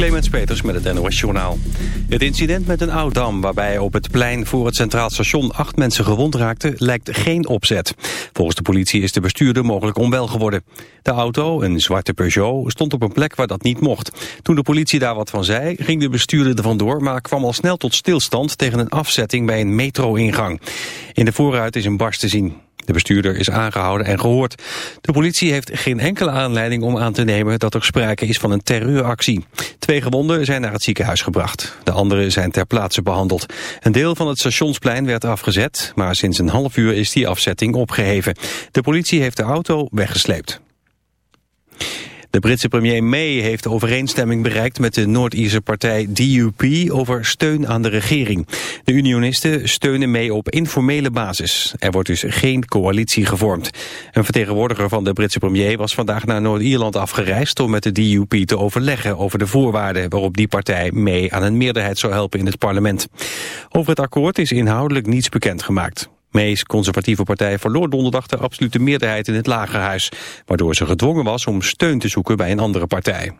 Clemens Peters met het NOS Journaal. Het incident met een oud-dam waarbij op het plein voor het Centraal Station acht mensen gewond raakten lijkt geen opzet. Volgens de politie is de bestuurder mogelijk onwel geworden. De auto, een zwarte Peugeot, stond op een plek waar dat niet mocht. Toen de politie daar wat van zei, ging de bestuurder er vandoor, maar kwam al snel tot stilstand tegen een afzetting bij een metro-ingang. In de voorruit is een barst te zien. De bestuurder is aangehouden en gehoord. De politie heeft geen enkele aanleiding om aan te nemen dat er sprake is van een terreuractie. Twee gewonden zijn naar het ziekenhuis gebracht. De anderen zijn ter plaatse behandeld. Een deel van het stationsplein werd afgezet, maar sinds een half uur is die afzetting opgeheven. De politie heeft de auto weggesleept. De Britse premier May heeft overeenstemming bereikt met de Noord-Ierse partij DUP over steun aan de regering. De unionisten steunen mee op informele basis. Er wordt dus geen coalitie gevormd. Een vertegenwoordiger van de Britse premier was vandaag naar Noord-Ierland afgereisd om met de DUP te overleggen over de voorwaarden waarop die partij mee aan een meerderheid zou helpen in het parlement. Over het akkoord is inhoudelijk niets bekendgemaakt. May's conservatieve partij verloor donderdag de absolute meerderheid in het lagerhuis, waardoor ze gedwongen was om steun te zoeken bij een andere partij.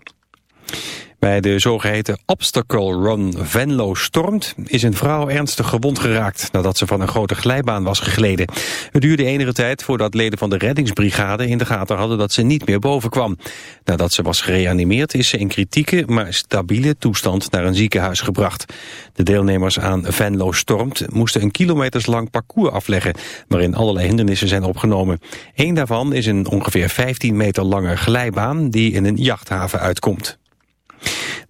Bij de zogeheten Obstacle Run Venlo Stormt is een vrouw ernstig gewond geraakt nadat ze van een grote glijbaan was gegleden. Het duurde enige tijd voordat leden van de reddingsbrigade in de gaten hadden dat ze niet meer boven kwam. Nadat ze was gereanimeerd is ze in kritieke maar stabiele toestand naar een ziekenhuis gebracht. De deelnemers aan Venlo Stormt moesten een kilometerslang parcours afleggen waarin allerlei hindernissen zijn opgenomen. Eén daarvan is een ongeveer 15 meter lange glijbaan die in een jachthaven uitkomt.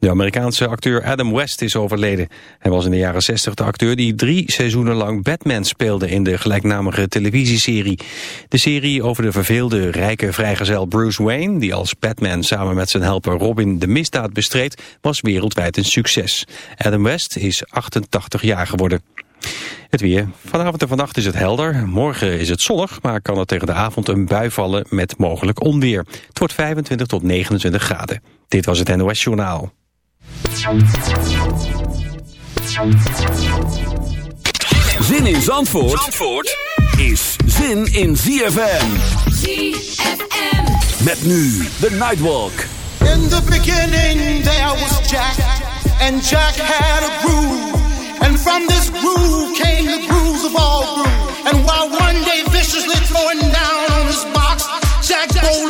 De Amerikaanse acteur Adam West is overleden. Hij was in de jaren 60 de acteur die drie seizoenen lang Batman speelde in de gelijknamige televisieserie. De serie over de verveelde rijke vrijgezel Bruce Wayne, die als Batman samen met zijn helper Robin de misdaad bestreed, was wereldwijd een succes. Adam West is 88 jaar geworden. Het weer. Vanavond en vannacht is het helder. Morgen is het zonnig, maar kan er tegen de avond een bui vallen met mogelijk onweer. Het wordt 25 tot 29 graden. Dit was het NOS Journaal. Zin in Zandvoort, Zandvoort is zin in ZFM. ZFM. Met nu de Nightwalk. In the beginning there was Jack, and Jack had a groove. And from this groove came the grooves of all grooves. And while one day viciously throwing down on his box, Jack boldly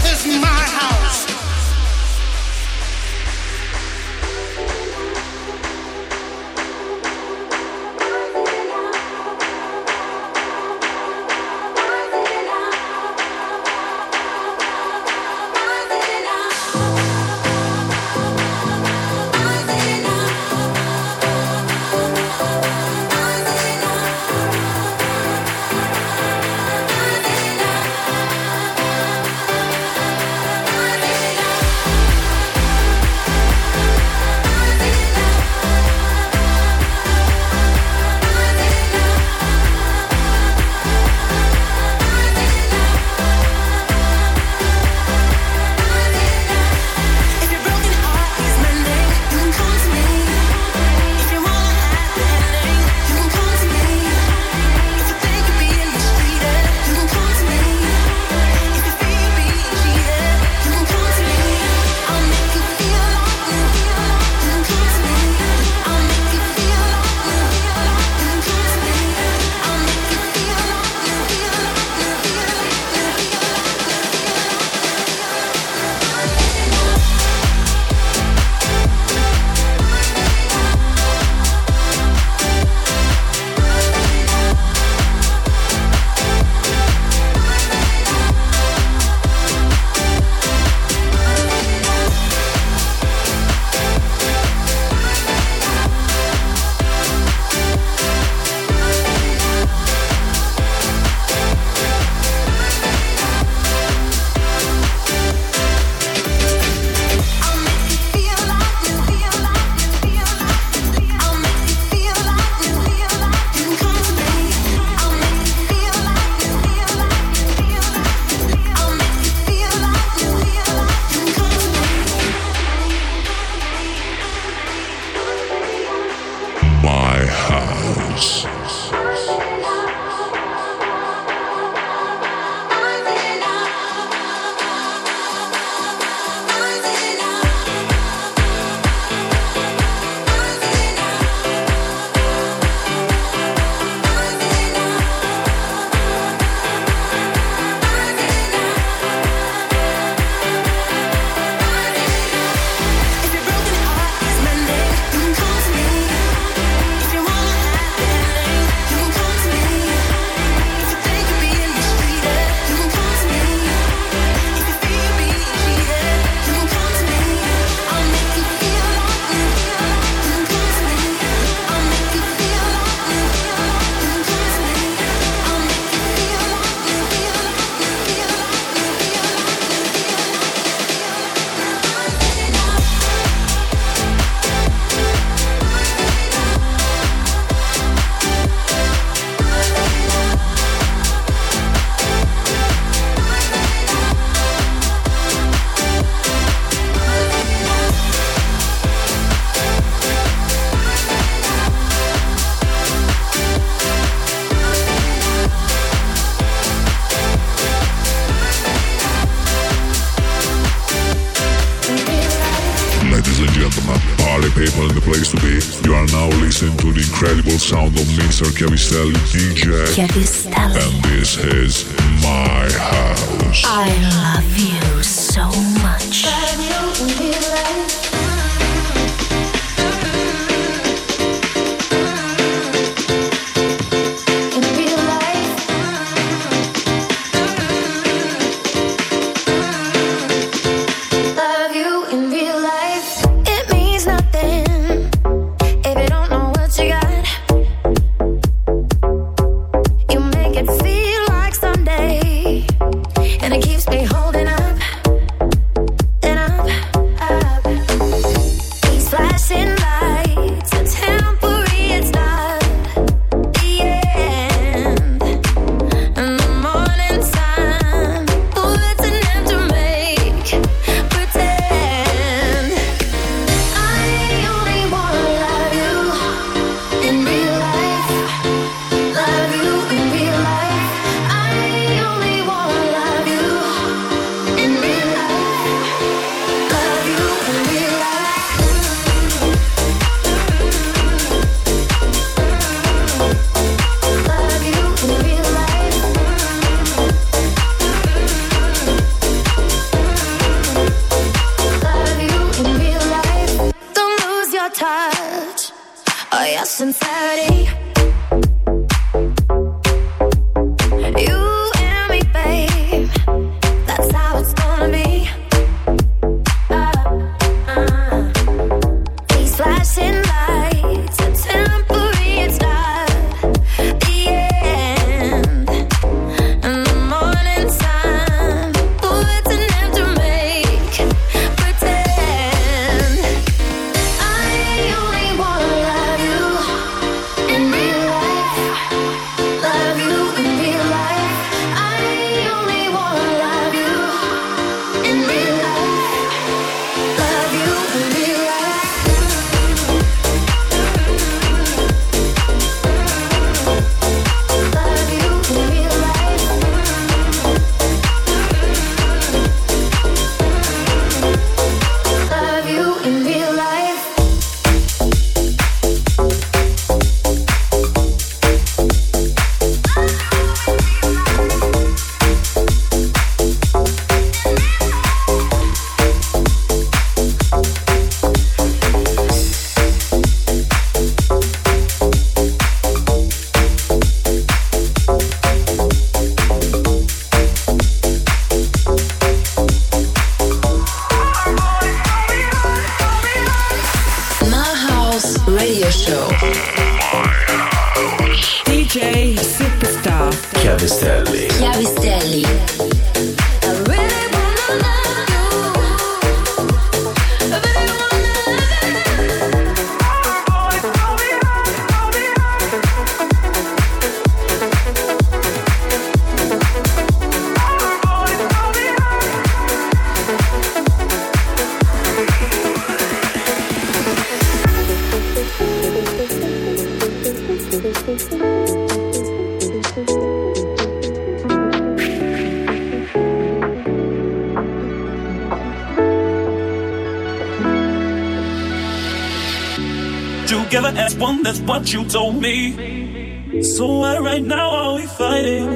told me. So why right now are we fighting?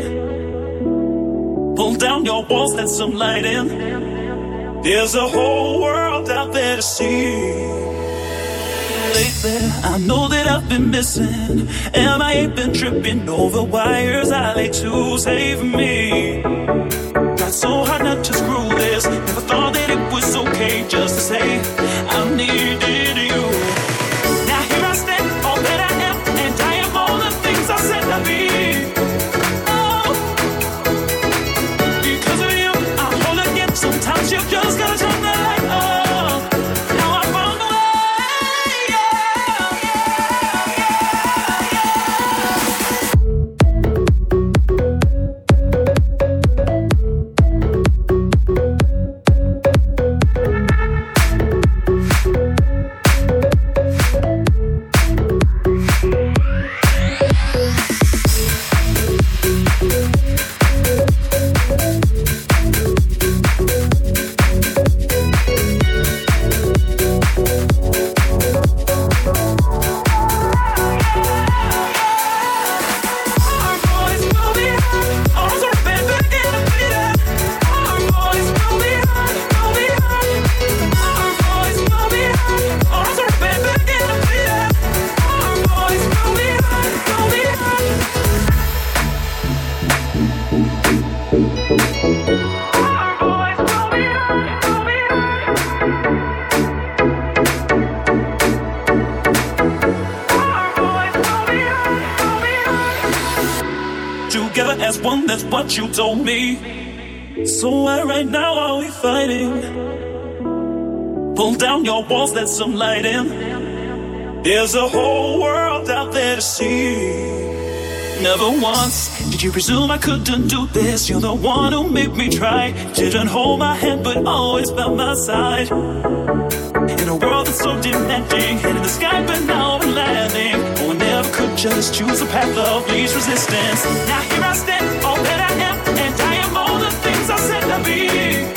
Pull down your walls, let some light in. There's a whole world out there to see lately. I know that I've been missing, and I ain't been tripping over wires. I let to save me. Got so hard not to screw this. Never thought that it was okay just to say I needed you. You told me. So why right now are we fighting? Pull down your walls, let some light in. There's a whole world out there to see. Never once did you presume I couldn't do this. You're the one who made me try. Didn't hold my hand, but always by my side. In a world that's so demanding, and in the sky, but now I'm landing. Oh, I never could just choose a path of least resistance. Now here I stand, be.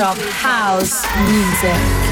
Of house music.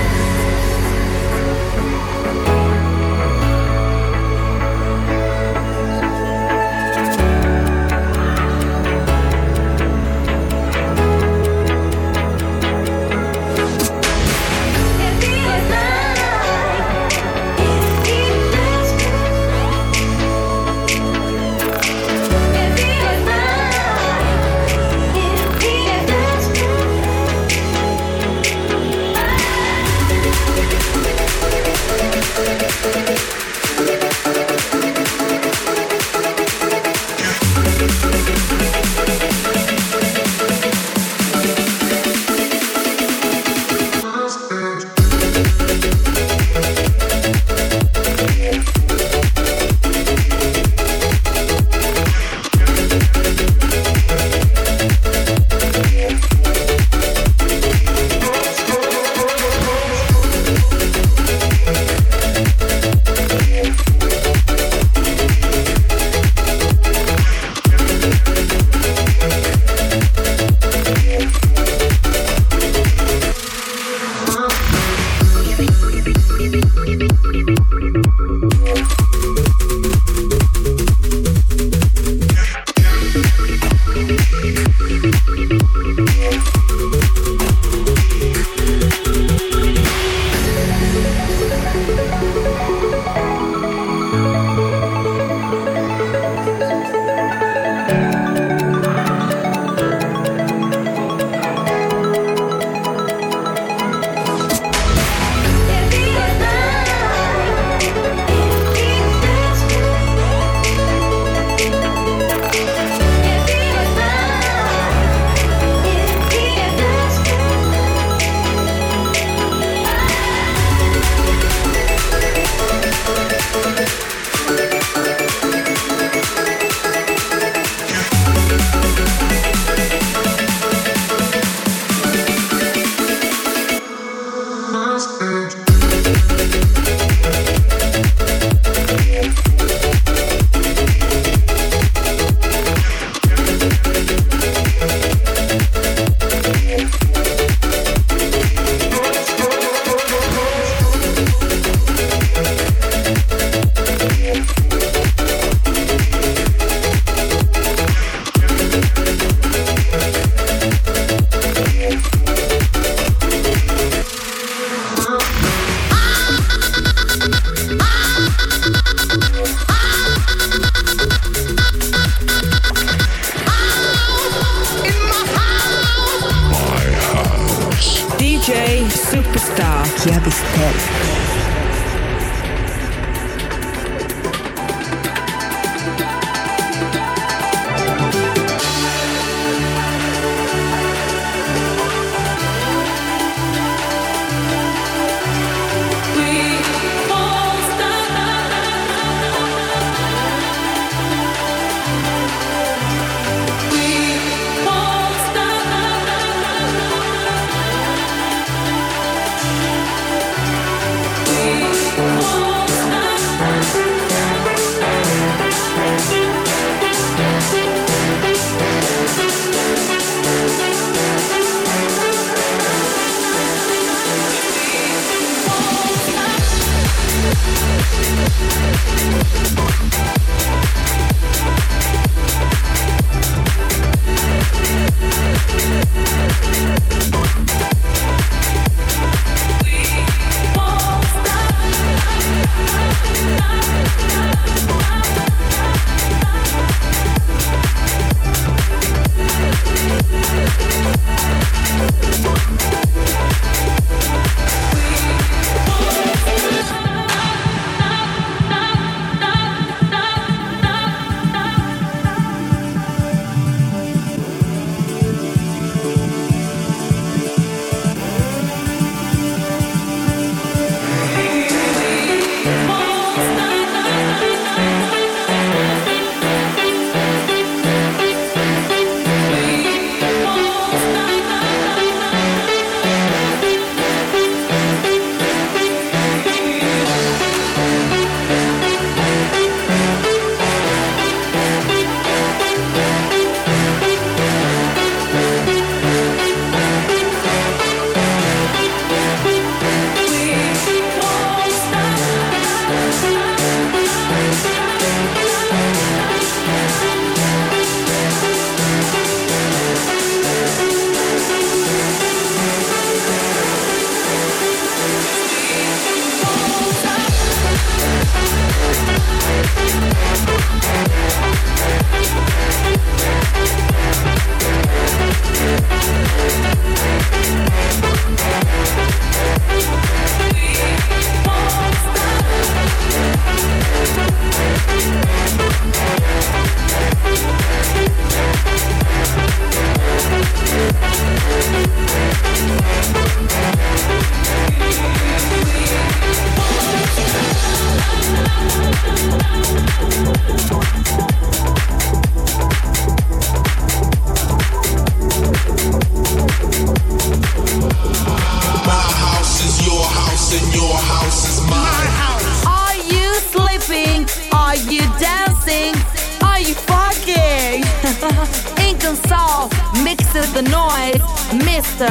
with the noise, Mr.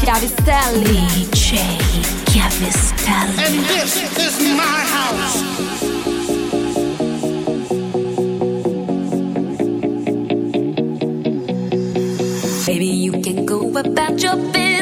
Chiavistelli. DJ Chiavistelli. And this is my house. Maybe you can go about your business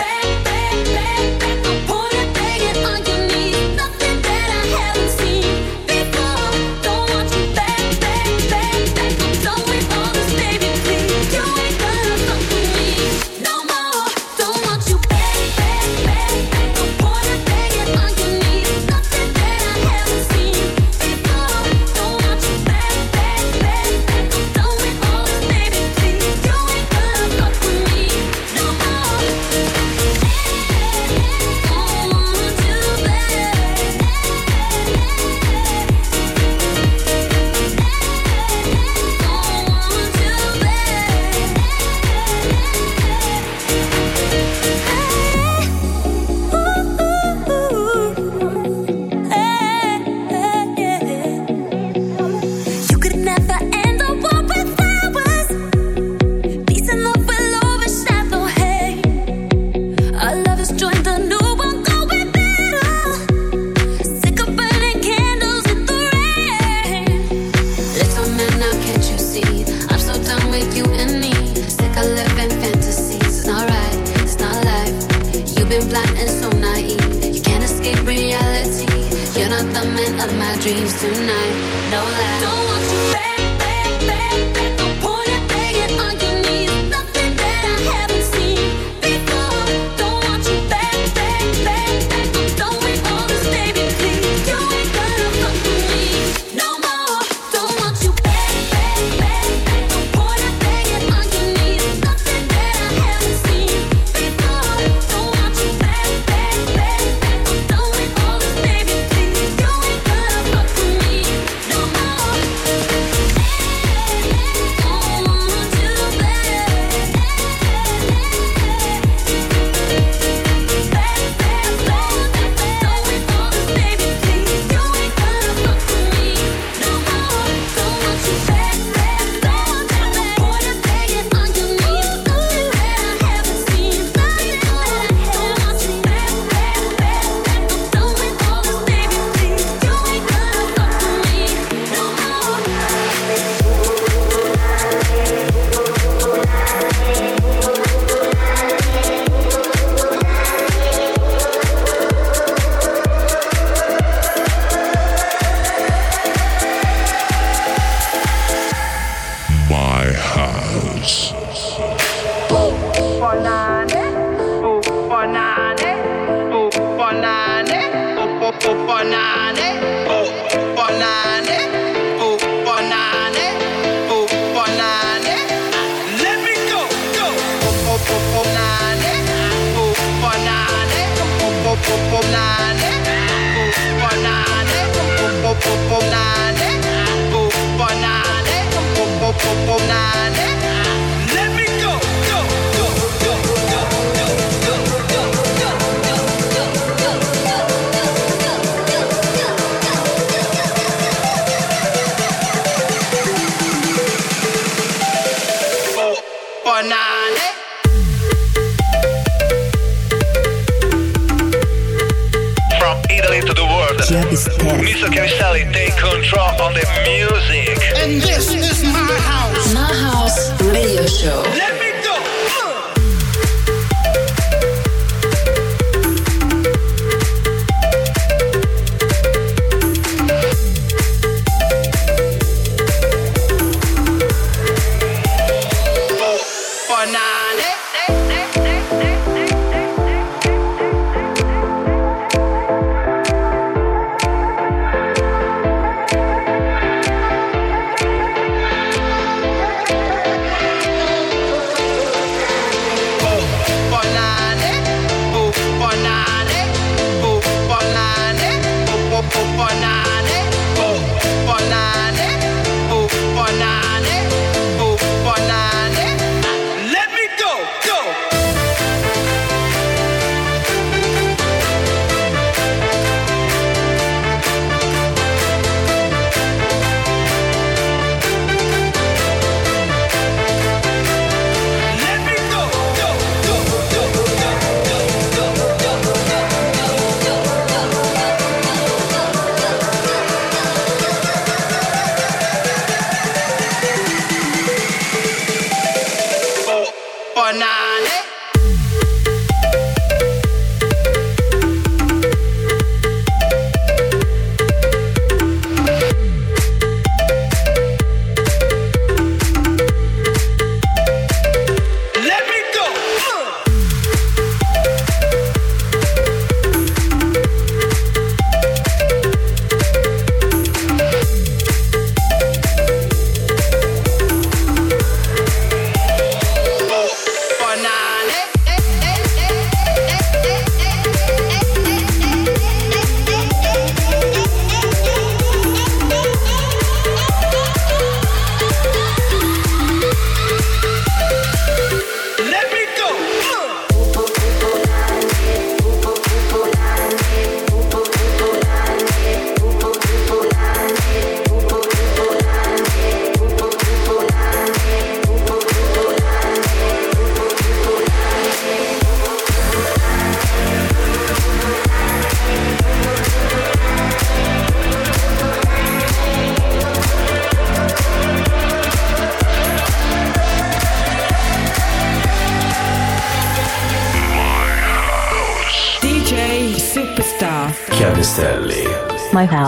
dreams tonight. No lie. Don't finally take control of the music. And this is my house. My house radio show. or not.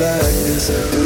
Like this. Do-do-do, do-do-do,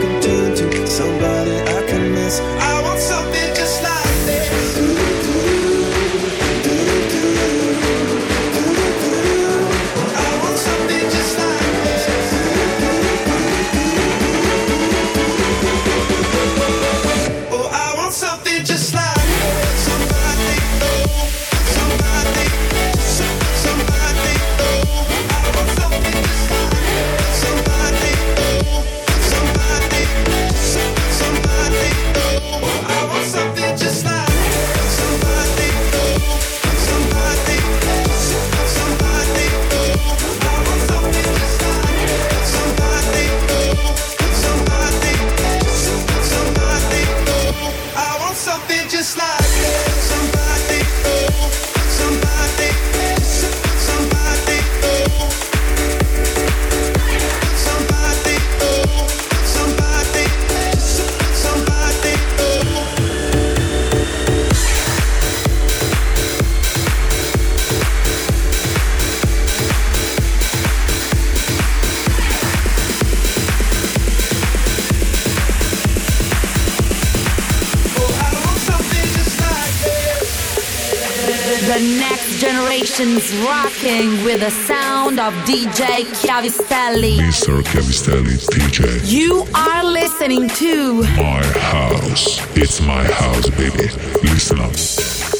rocking with the sound of DJ Chiavistelli. Mr. Chiavistelli DJ. You are listening to My house. It's my house, baby. Listen up.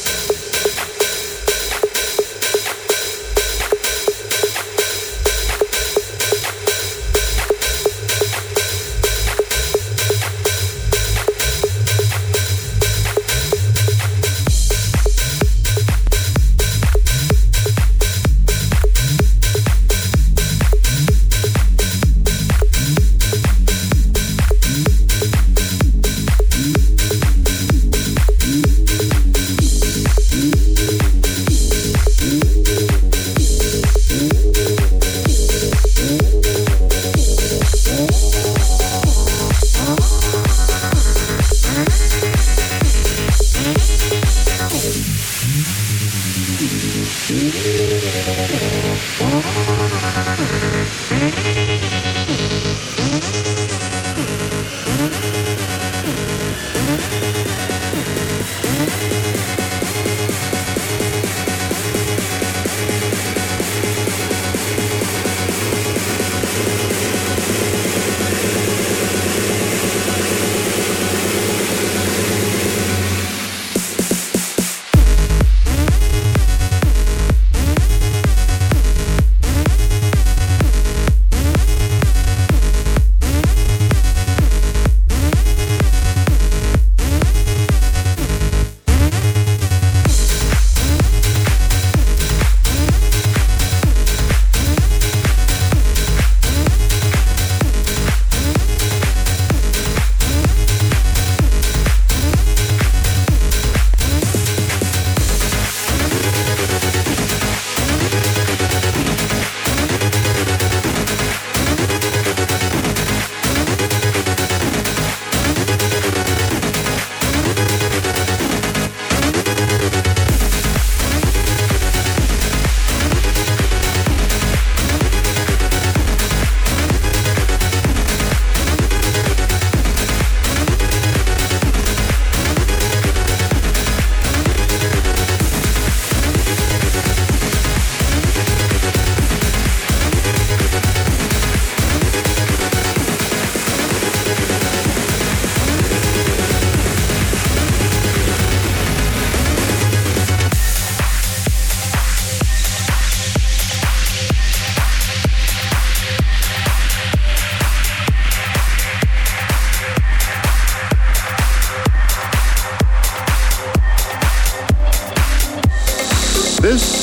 Música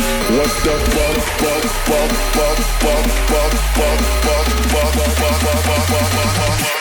What the fuck? Fuck, fuck, fuck, fuck, fuck, fuck, fuck, fuck, fuck, fuck, fuck, fuck, fuck, fuck.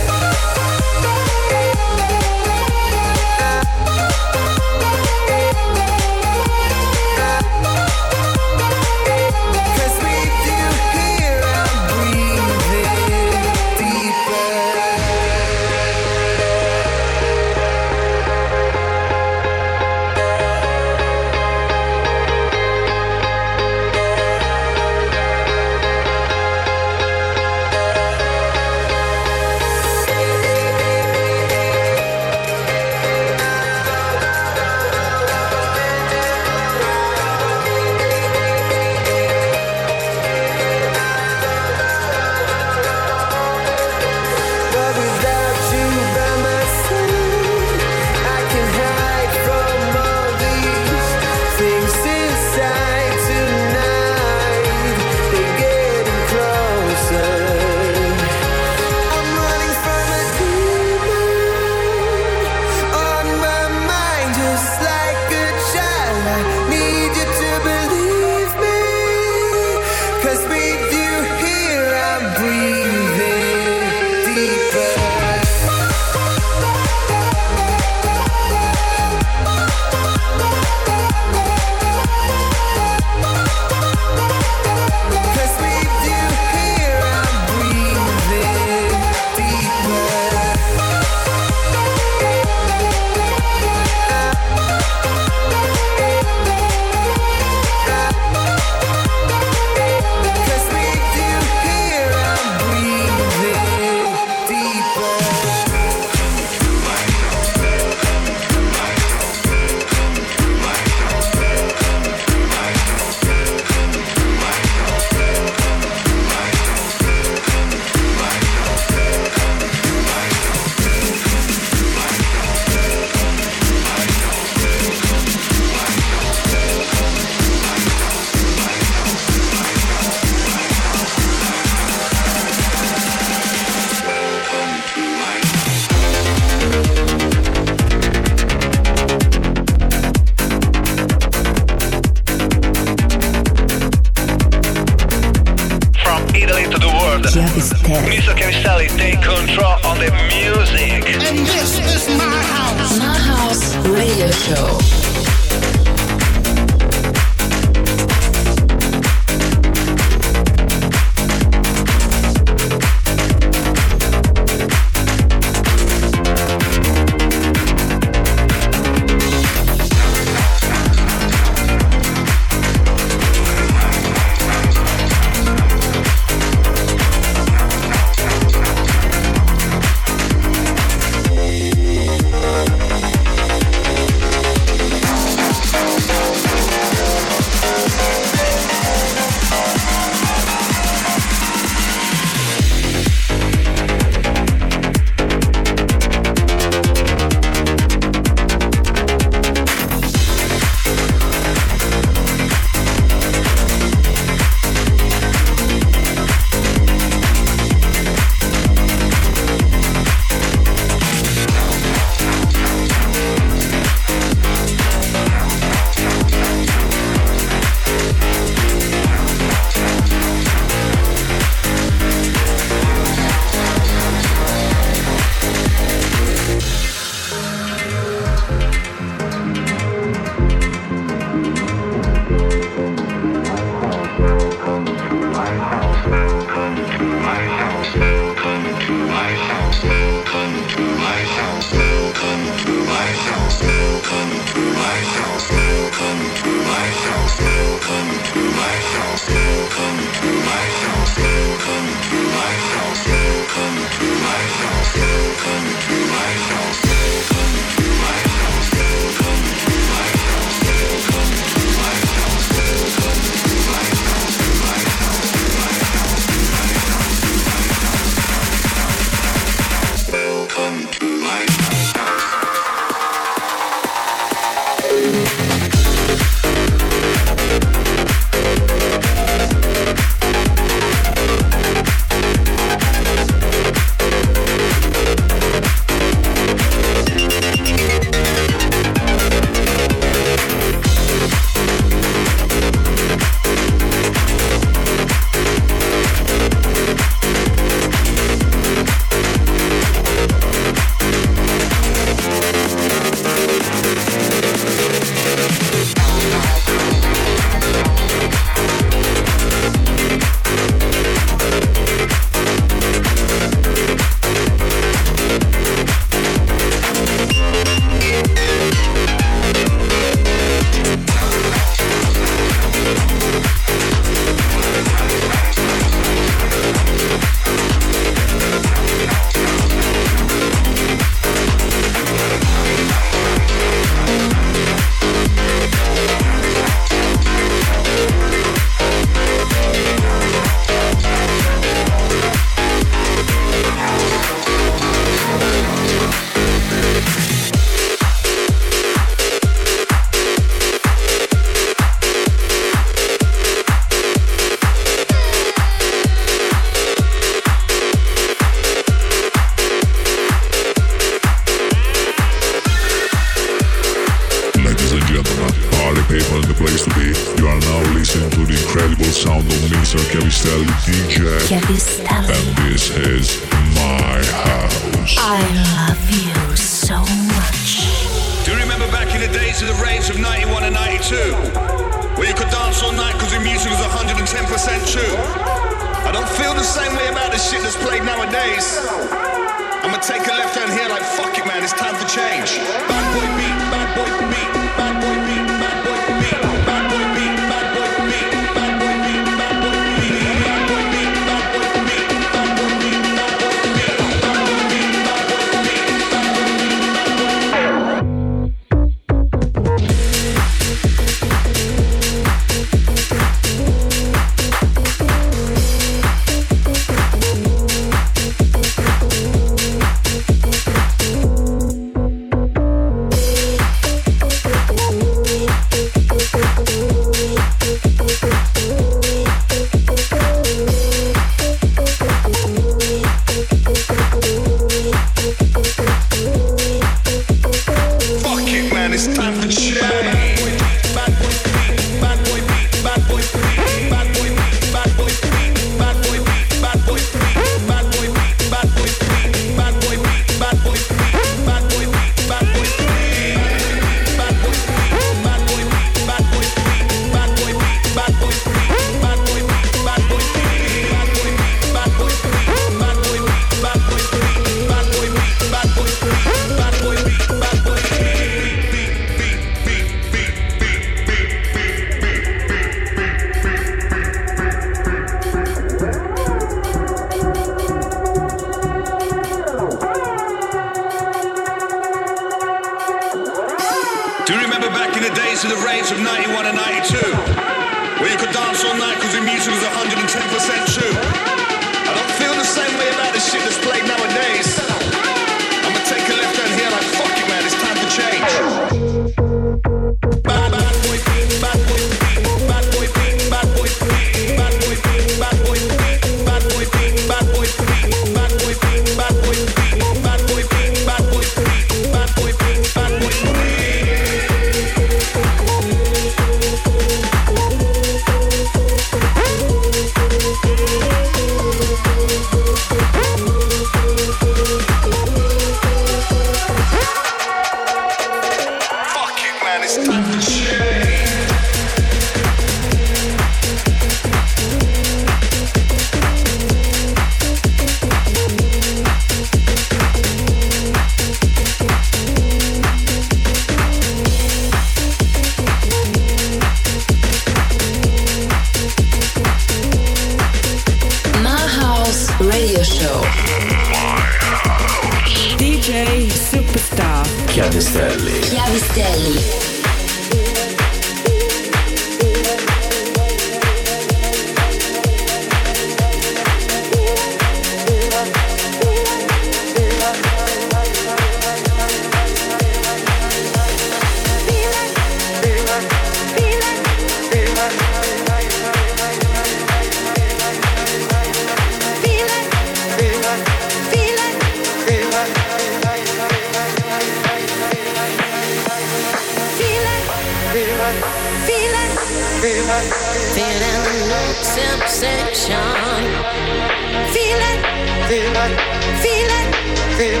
Feeling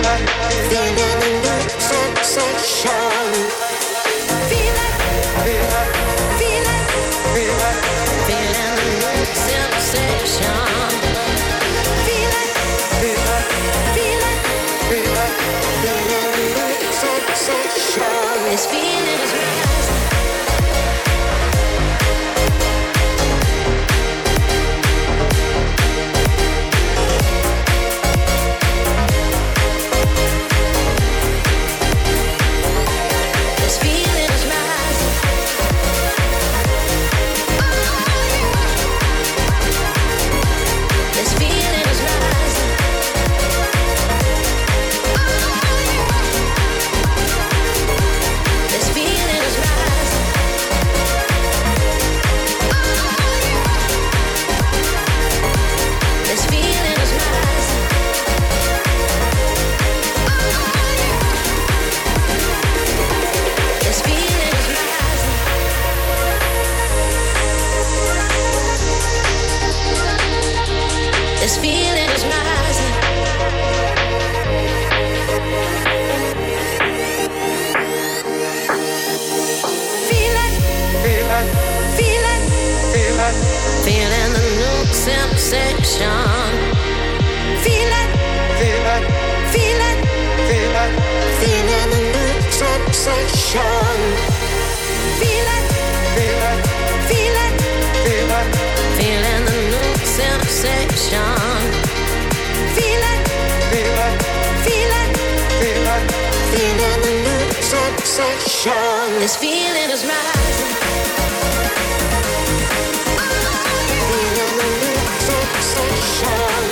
the sensation. This feeling is rising. shine.